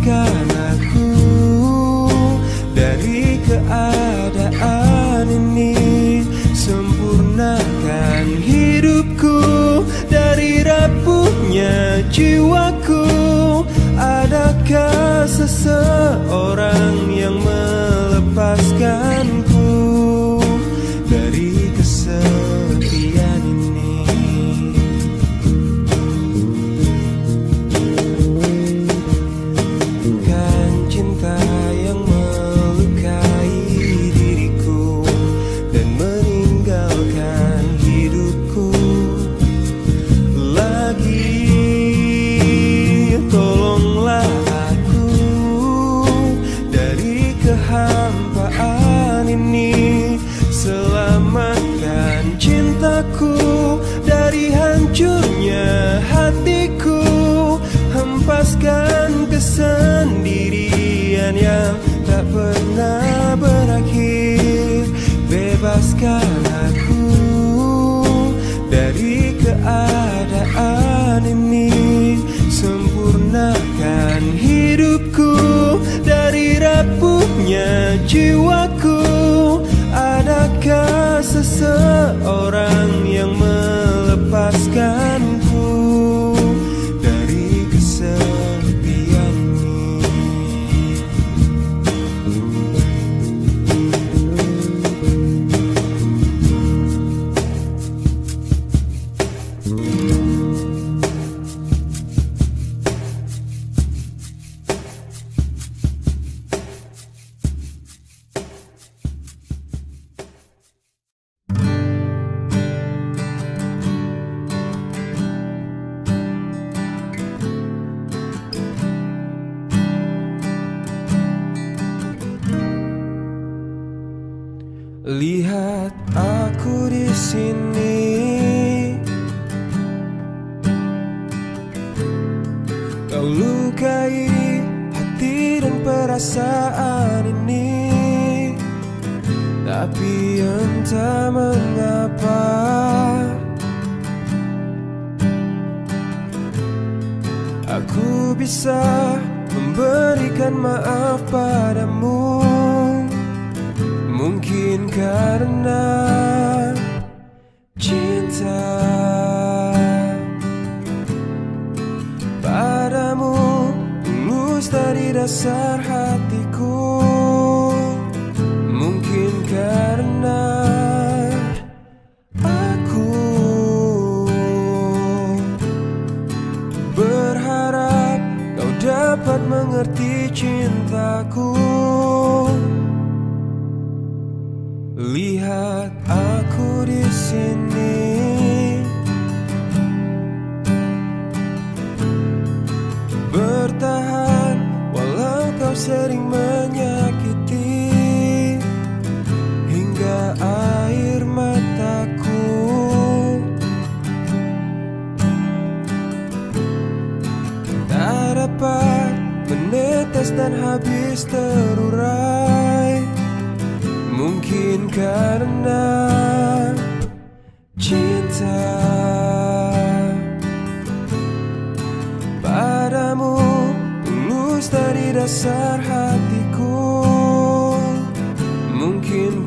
bebaskan aku dari keadaan ini. Sempurnakan hidupku dari rapuhnya jiwaku. Adakah seseorang yang melepaskan jiwaku Adakah seseorang karena cinta. Padamu tulus dari dasar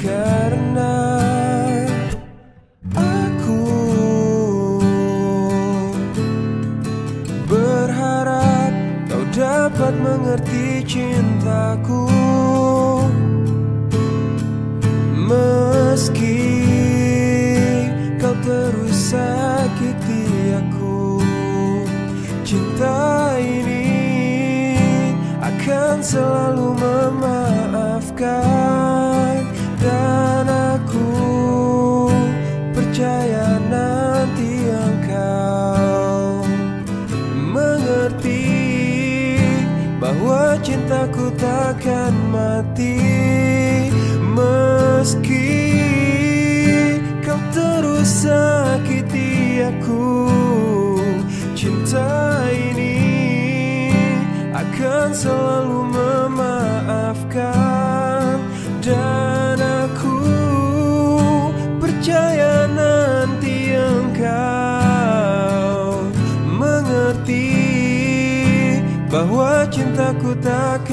karena aku berharap kau dapat mengerti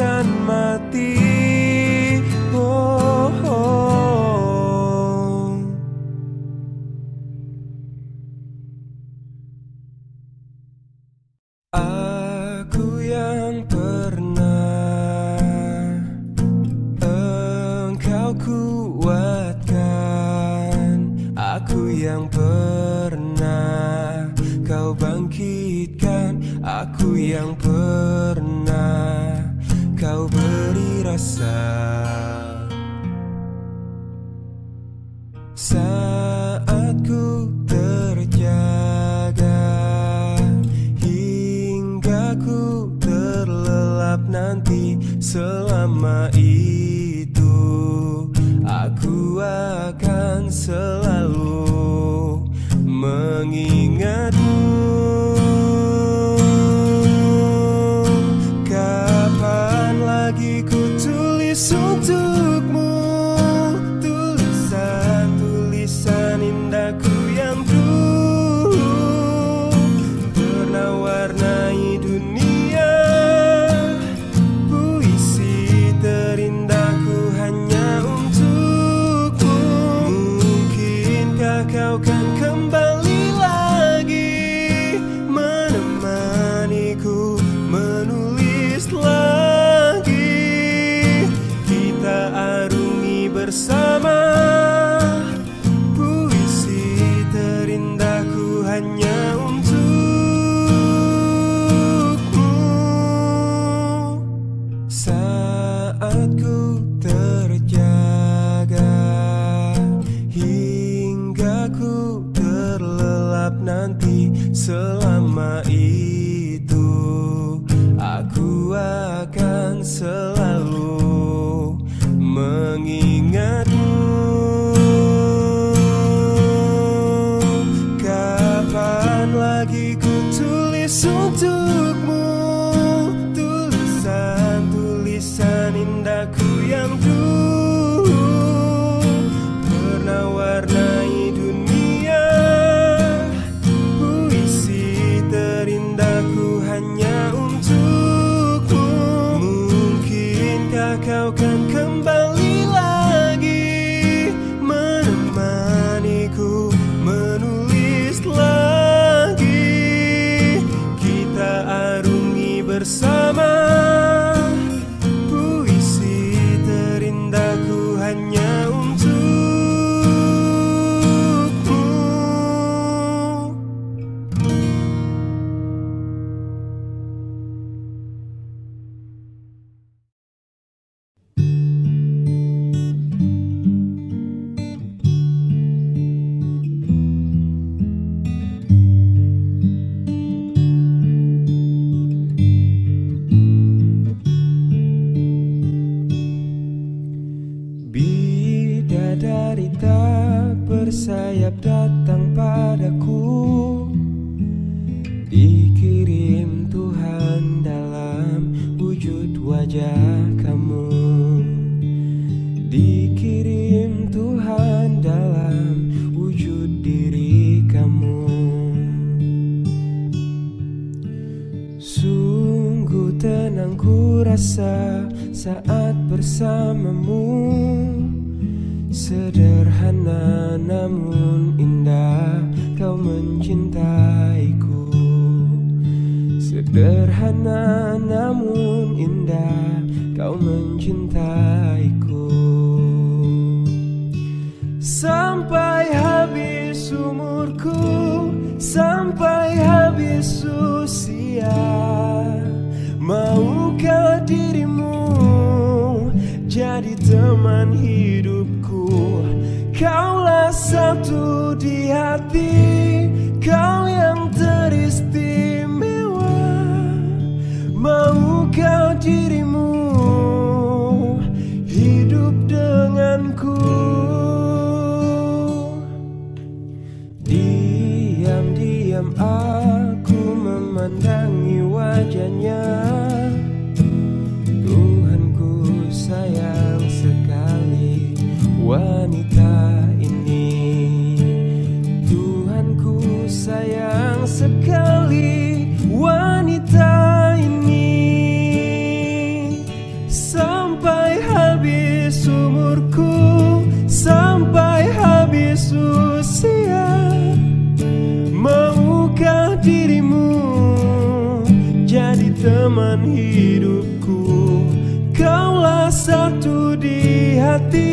can biasa saat ku terjaga hingga ku terlelap nanti selama itu aku akan selalu mengingatmu. Sederhana namun indah kau mencintaiku. Sampai habis umurku Sampai habis usia Maukah dirimu jadi teman hidupku? Kaulah satu di hati Kau teman hidupku. Kaulah satu di hati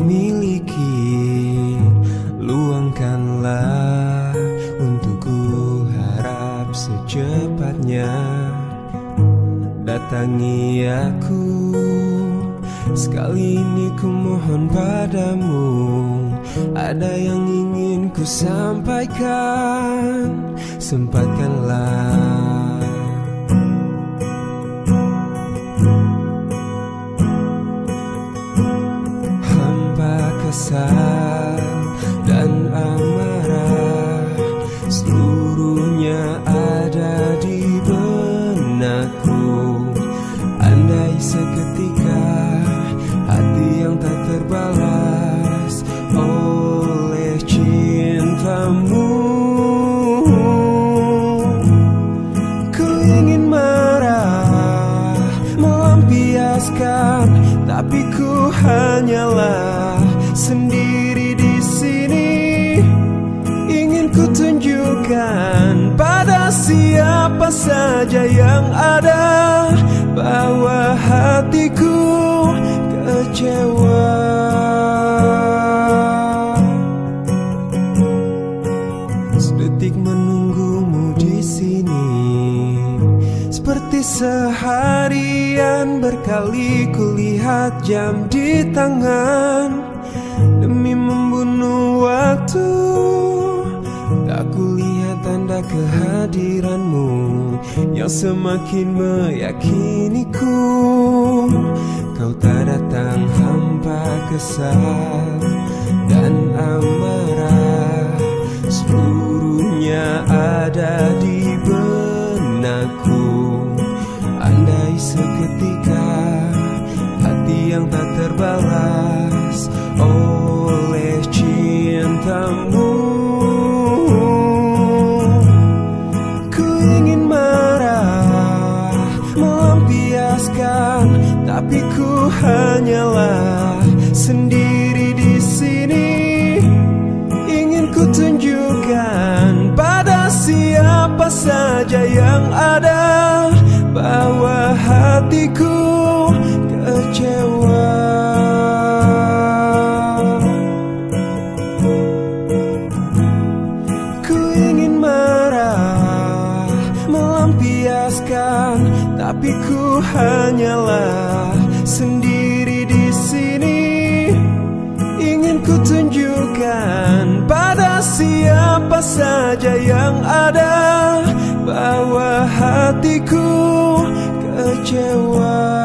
miliki Luangkanlah untukku harap secepatnya. Datangi aku Sekali ini ku mohon padamu. Ada yang ingin ku sampaikan Sempatkanlah siapa saja yang ada bahwa hatiku kecewa. Sedetik menunggumu di sini Seperti seharian berkali kulihat jam di tangan. Demi membunuh waktu Tak kulihat tanda kehadiranmu Yang semakin meyakiniku. Kau tak datang hampa kesal dan amarah. Seluruhnya ada di benakku. Andai seketika hati yang tak terbalas oleh cintamu Melampiaskan, Tapi ku hanyalah sendiri di sini. Ingin ku tunjukkan pada siapa saja yang ada Bahwa hatiku kecewa. tapi ku hanyalah sendiri di sini. Ingin ku tunjukkan pada siapa saja yang ada. Bahwa hatiku kecewa.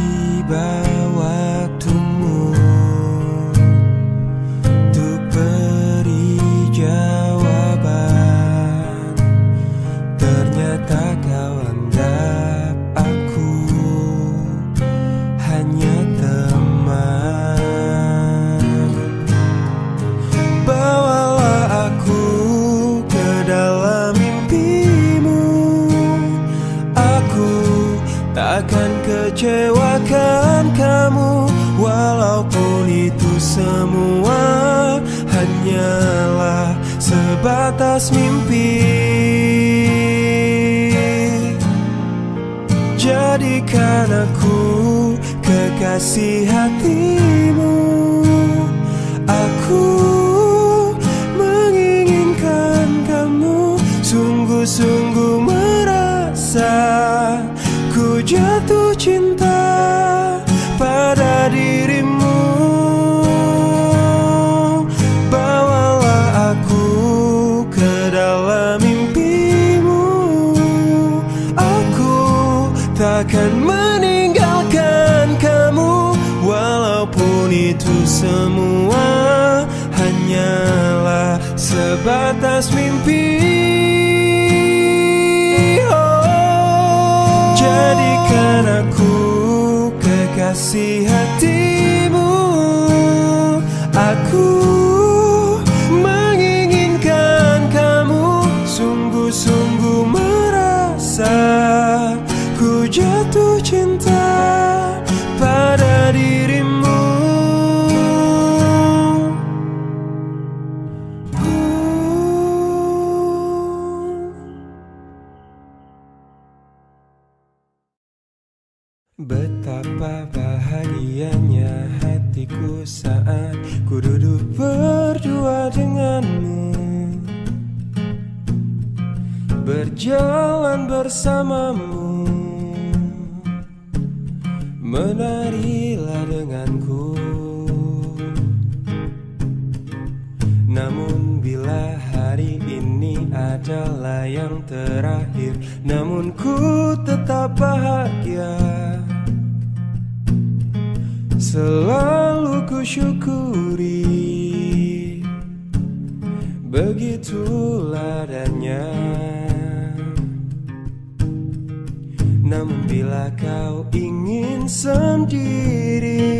一百万。Sebatas mimpi. Jadikan aku kekasih hatimu itu semua hanyalah sebatas mimpi. Oh, Jadikan aku kekasih hatimu Ku syukuri Begitulah adanya. Namun bila kau ingin sendiri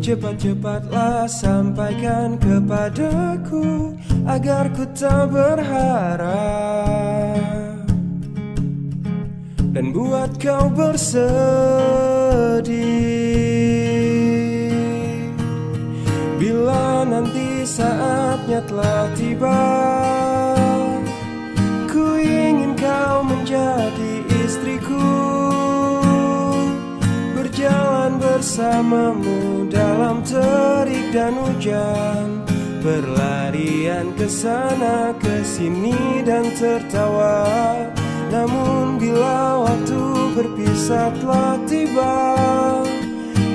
Cepat-cepatlah sampaikan kepadaku Agar ku tak berharap. Dan buat kau bersedih nanti saatnya telah tiba. Ku ingin kau menjadi istriku. Berjalan bersamamu dalam terik dan hujan. Berlarian ke sana ke sini dan tertawa. Namun bila waktu berpisah telah tiba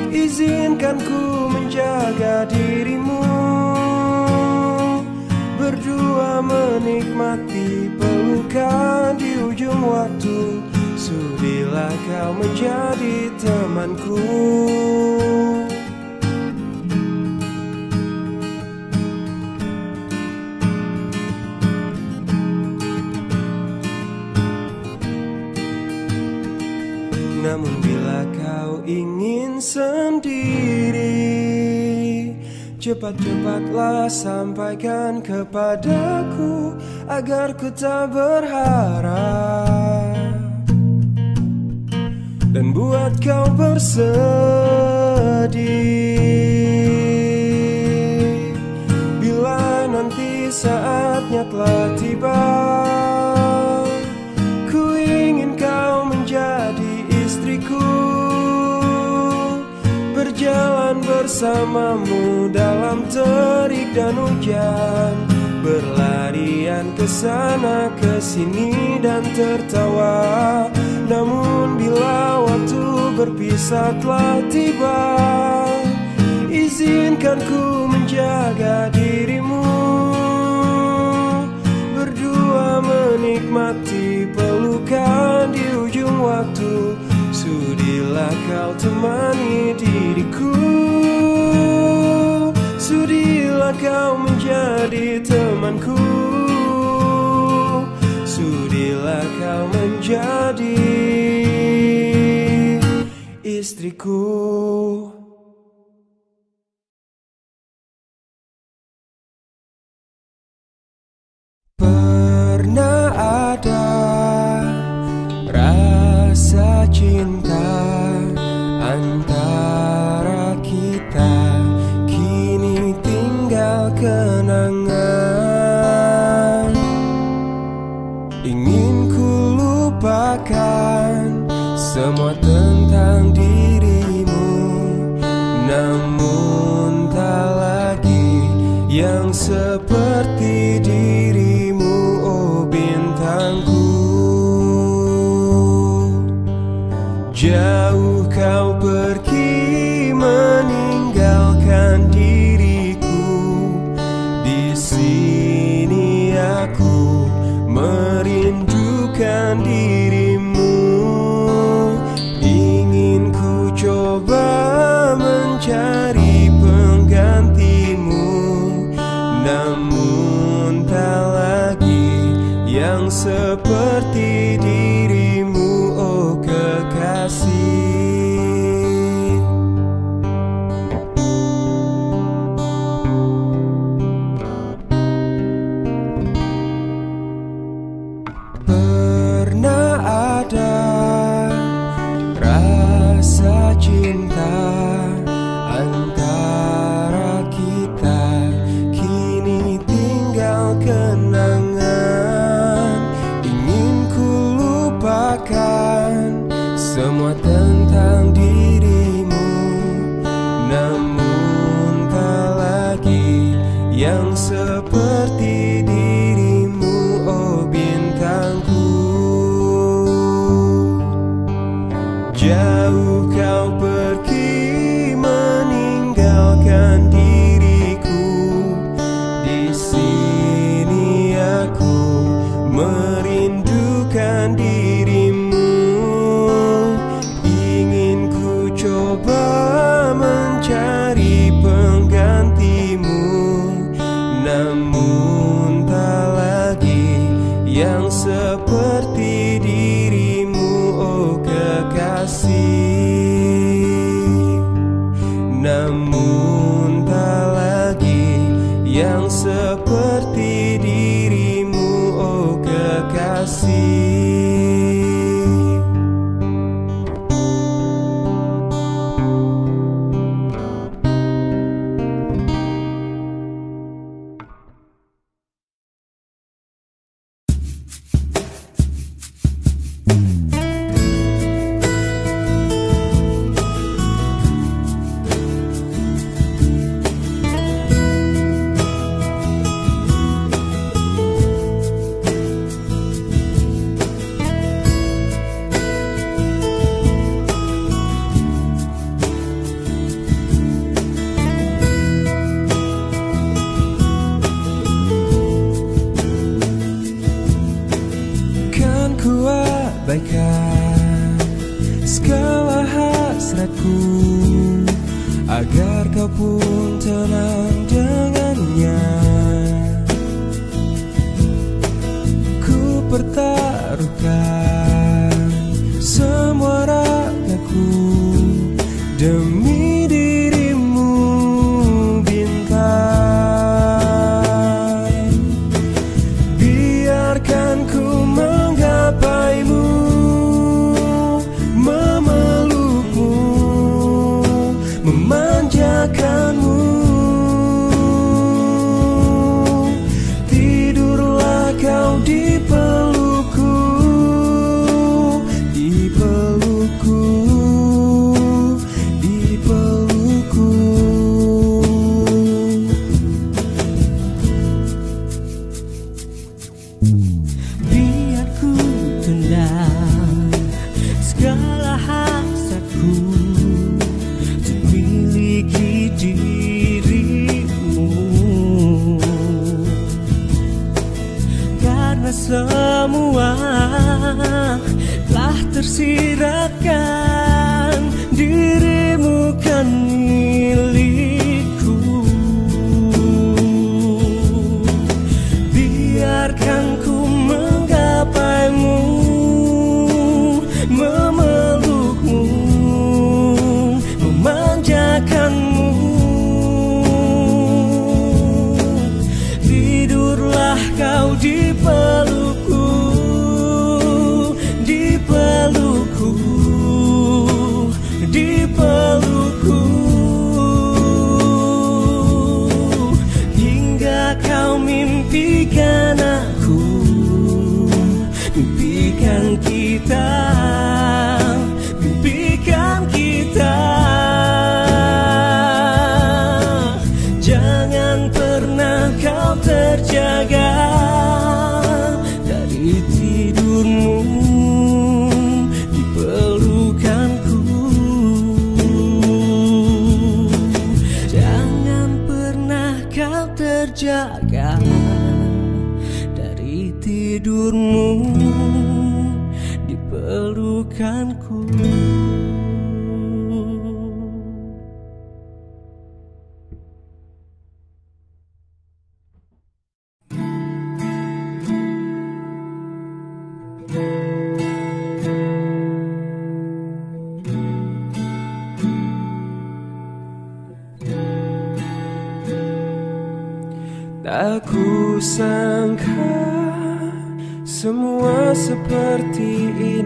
Izinkan ku menjaga dirimu. Berdua menikmati pelukan di ujung waktu. Sudilah kau menjadi temanku Cepat-cepatlah sampaikan kepadaku Agar ku tak berharap. Dan buat kau bersedih Bila nanti saatnya telah tiba bersamamu dalam terik dan hujan. Berlarian ke sana ke sini dan tertawa. Namun bila waktu berpisah telah tiba Izinkan ku menjaga dirimu. Berdua menikmati pelukan di ujung waktu. Sudilah kau temani diriku kau menjadi temanku. Sudilah kau menjadi istriku Namun tak lagi yang seperti di 颜色。para o. Tak sangka semua seperti ini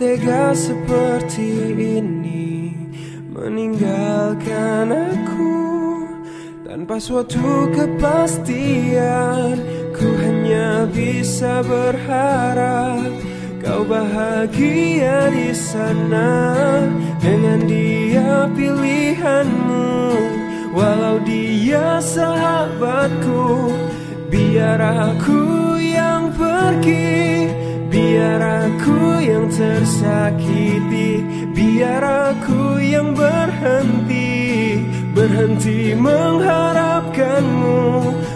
tega seperti ini Meninggalkan aku tanpa suatu kepastian. Ku hanya bisa berharap Kau bahagia di sana Dengan dia pilihanmu. Walau dia sahabatku Biar aku yang pergi Biar aku yang tersakiti Biar aku yang berhenti Berhenti mengharapkanmu.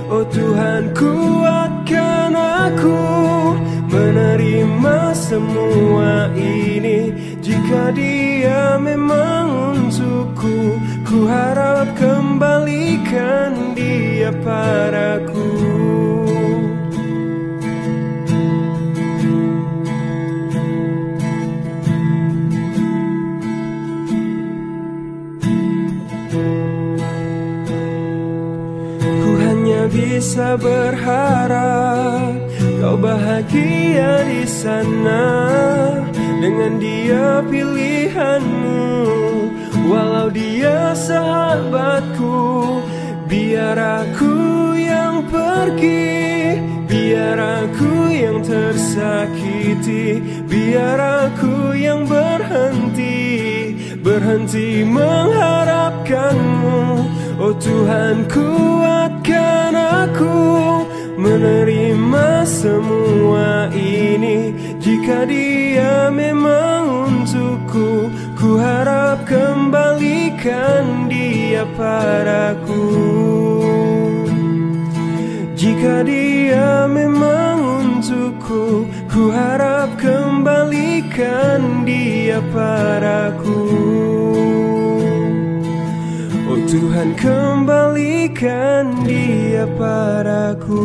Oh Tuhan kuatkan aku Menerima semua ini. Jika dia memang untukku Ku harap kembalikan dia padaku bisa berharap kau bahagia di sana dengan dia pilihanmu. Walau dia sahabatku biar aku yang pergi biar aku yang tersakiti biar aku yang berhenti berhenti mengharapkanmu Oh Tuhan kuatkan aku menerima semua ini. Jika dia memang untukku Ku harap kembalikan dia padaku. Jika dia memang untukku Ku harap kembalikan dia padaku Tuhan kembalikan dia padaku